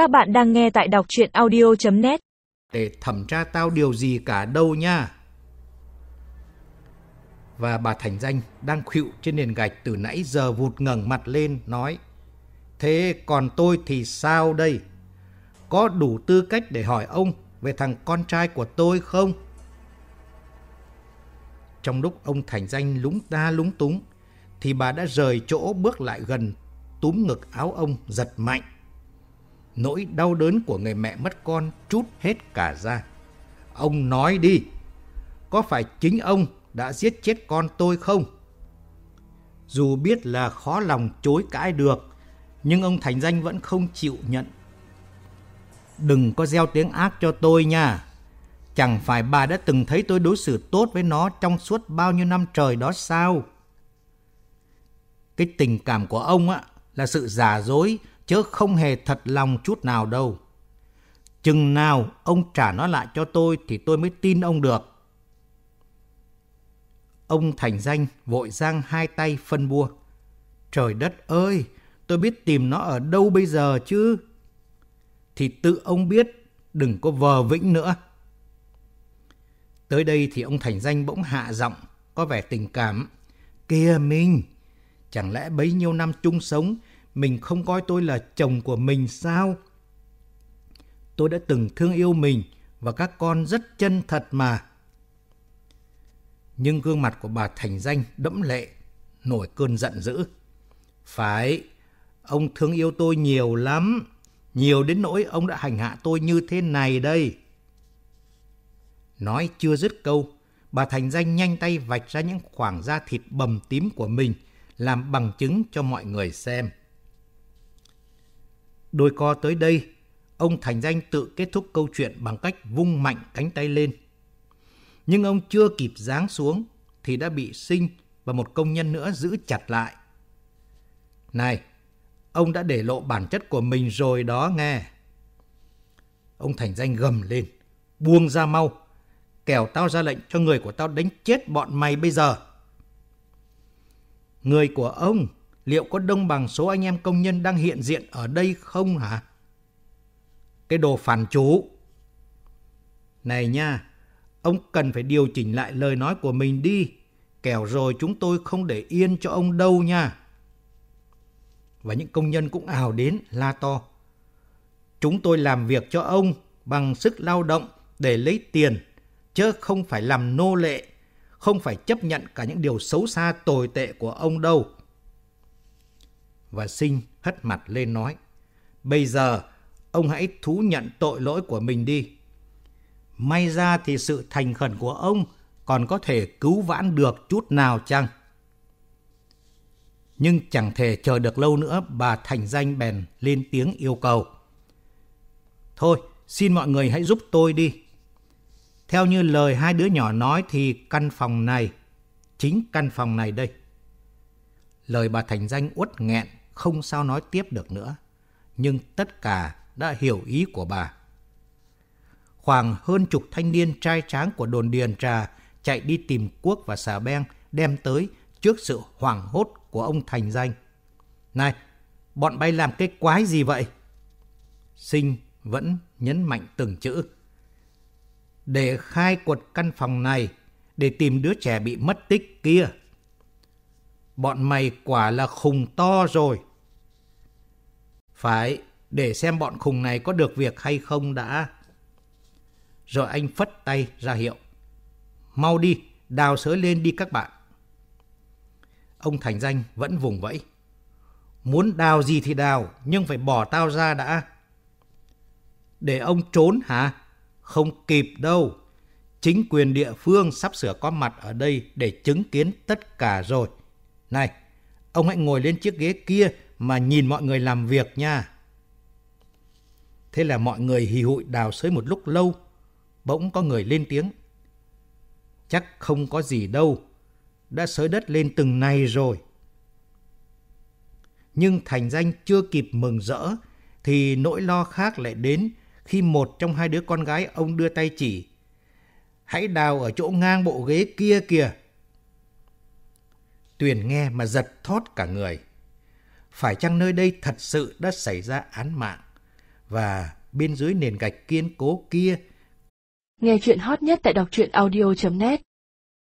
Các bạn đang nghe tại đọc chuyện audio.net Để thẩm tra tao điều gì cả đâu nha. Và bà Thành Danh đang khuỵu trên nền gạch từ nãy giờ vụt ngẩng mặt lên, nói, Thế còn tôi thì sao đây? Có đủ tư cách để hỏi ông về thằng con trai của tôi không? Trong lúc ông Thành Danh lúng ta lúng túng, thì bà đã rời chỗ bước lại gần, túm ngực áo ông giật mạnh. Nỗi đau đớn của người mẹ mất con trút hết cả ra. Ông nói đi, có phải chính ông đã giết chết con tôi không? Dù biết là khó lòng chối cãi được, nhưng ông Thành Danh vẫn không chịu nhận. Đừng có gieo tiếng ác cho tôi nha. Chẳng phải bà đã từng thấy tôi đối xử tốt với nó trong suốt bao nhiêu năm trời đó sao? Cái tình cảm của ông á là sự giả dối chớ không hề thật lòng chút nào đâu. Chừng nào ông trả nó lại cho tôi thì tôi mới tin ông được. Ông Thành Danh vội giang hai tay phân bua. Trời đất ơi, tôi biết tìm nó ở đâu bây giờ chứ? Thì tự ông biết, đừng có vờ vĩnh nữa. Tới đây thì ông Thành Danh bỗng hạ giọng, có vẻ tình cảm. Kìa mình, chẳng lẽ bấy nhiêu năm chung sống, mình không coi tôi là chồng của mình sao? Tôi đã từng thương yêu mình và các con rất chân thật mà. Nhưng gương mặt của bà Thành Danh đẫm lệ, nổi cơn giận dữ. Phải, ông thương yêu tôi nhiều lắm, nhiều đến nỗi ông đã hành hạ tôi như thế này đây. Nói chưa dứt câu, bà Thành Danh nhanh tay vạch ra những khoảng da thịt bầm tím của mình, làm bằng chứng cho mọi người xem. Đôi co tới đây, ông Thành Danh tự kết thúc câu chuyện bằng cách vung mạnh cánh tay lên. Nhưng ông chưa kịp giáng xuống thì đã bị Sinh và một công nhân nữa giữ chặt lại. Này, ông đã để lộ bản chất của mình rồi đó nghe. Ông Thành Danh gầm lên, buông ra mau, kẻo tao ra lệnh cho người của tao đánh chết bọn mày bây giờ. Người của ông liệu có đông bằng số anh em công nhân đang hiện diện ở đây không hả? Cái đồ phản chủ. Này nha, ông cần phải điều chỉnh lại lời nói của mình đi, kẻo rồi chúng tôi không để yên cho ông đâu nha. Và những công nhân cũng ào đến la to. Chúng tôi làm việc cho ông bằng sức lao động để lấy tiền, chứ không phải làm nô lệ, không phải chấp nhận cả những điều xấu xa tồi tệ của ông đâu. Và sinh hất mặt lên nói, bây giờ ông hãy thú nhận tội lỗi của mình đi. May ra thì sự thành khẩn của ông còn có thể cứu vãn được chút nào chăng? Nhưng chẳng thể chờ được lâu nữa bà Thành Danh bèn lên tiếng yêu cầu. Thôi, xin mọi người hãy giúp tôi đi. Theo như lời hai đứa nhỏ nói thì căn phòng này, chính căn phòng này đây. Lời bà Thành Danh uất nghẹn, không sao nói tiếp được nữa. Nhưng tất cả đã hiểu ý của bà. Khoảng hơn chục thanh niên trai tráng của đồn Điền Trà chạy đi tìm quốc và xà beng đem tới trước sự hoảng hốt của ông Thành Danh. Này, bọn bay làm cái quái gì vậy? Sinh vẫn nhấn mạnh từng chữ. Để khai quật căn phòng này, để tìm đứa trẻ bị mất tích kia. Bọn mày quả là khùng to rồi. Phải, để xem bọn khùng này có được việc hay không đã. Rồi anh phất tay ra hiệu. Mau đi, đào sới lên đi các bạn. Ông Thành Danh vẫn vùng vẫy. Muốn đào gì thì đào, nhưng phải bỏ tao ra đã. Để ông trốn hả? Không kịp đâu. Chính quyền địa phương sắp sửa có mặt ở đây để chứng kiến tất cả rồi. Này, ông hãy ngồi lên chiếc ghế kia mà nhìn mọi người làm việc nha. Thế là mọi người hì hụi đào sới một lúc lâu, bỗng có người lên tiếng. Chắc không có gì đâu, đã sới đất lên từng này rồi. Nhưng thành danh chưa kịp mừng rỡ, thì nỗi lo khác lại đến khi một trong hai đứa con gái ông đưa tay chỉ. Hãy đào ở chỗ ngang bộ ghế kia kìa. Tuyền nghe mà giật thót cả người. Phải chăng nơi đây thật sự đã xảy ra án mạng? và bên dưới nền gạch kiên cố kia Nghe chuyện hot nhất tại đọc truyện audio.net